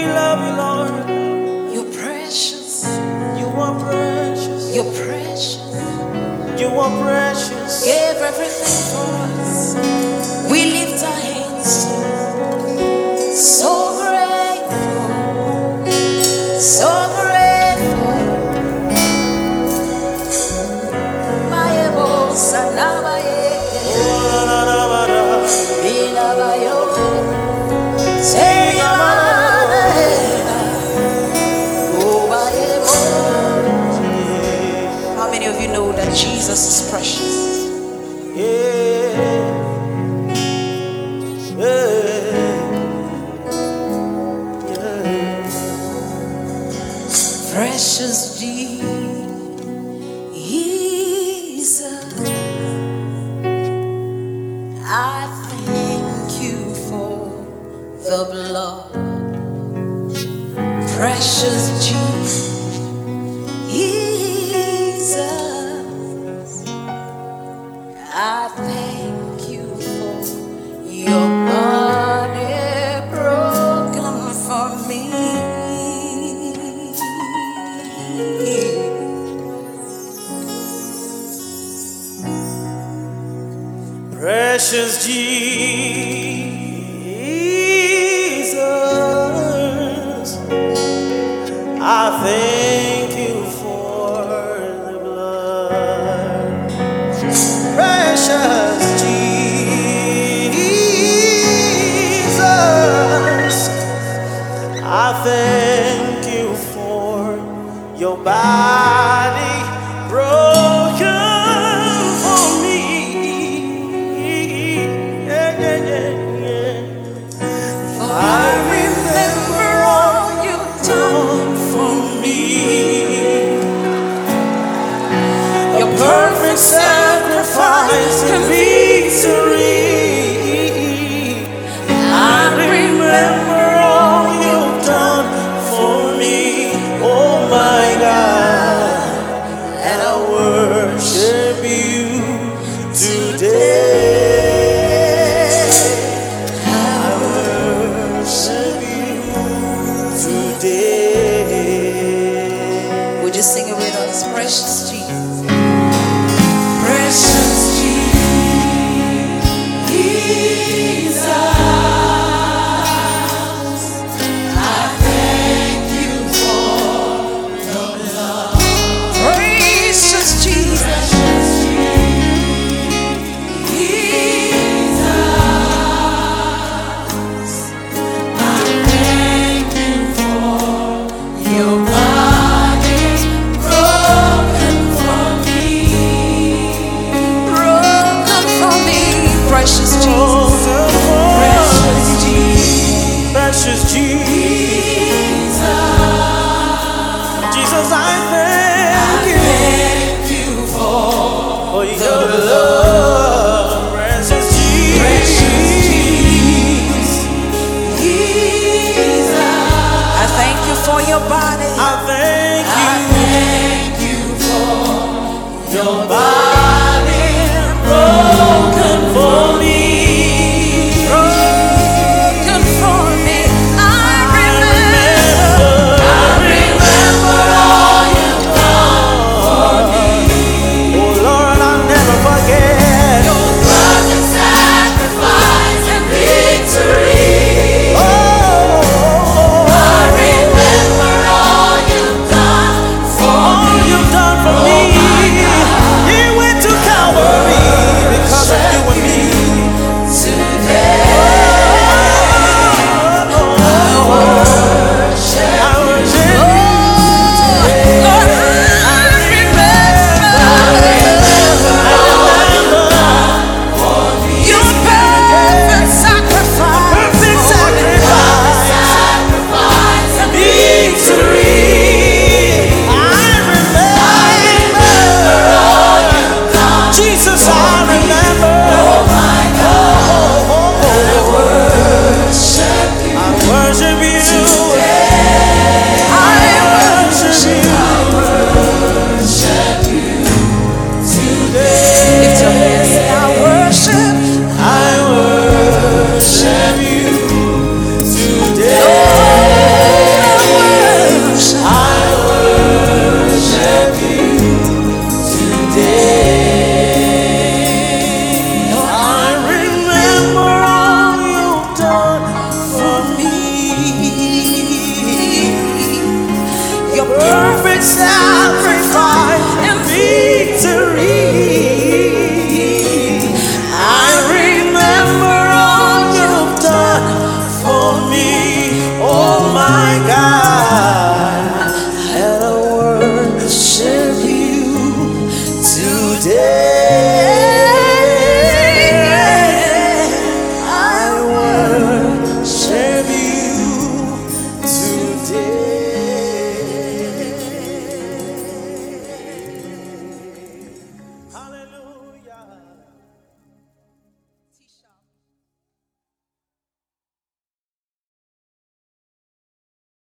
we love you, Lord. You're precious. You are precious. You're precious. You are precious. Give everything precious Jesus. I thank you for the blood, precious Jesus. I thank precious Jesus. I thank you for the blood. Precious Jesus. I thank you for your body. just your body. I thank you. I thank you for your body.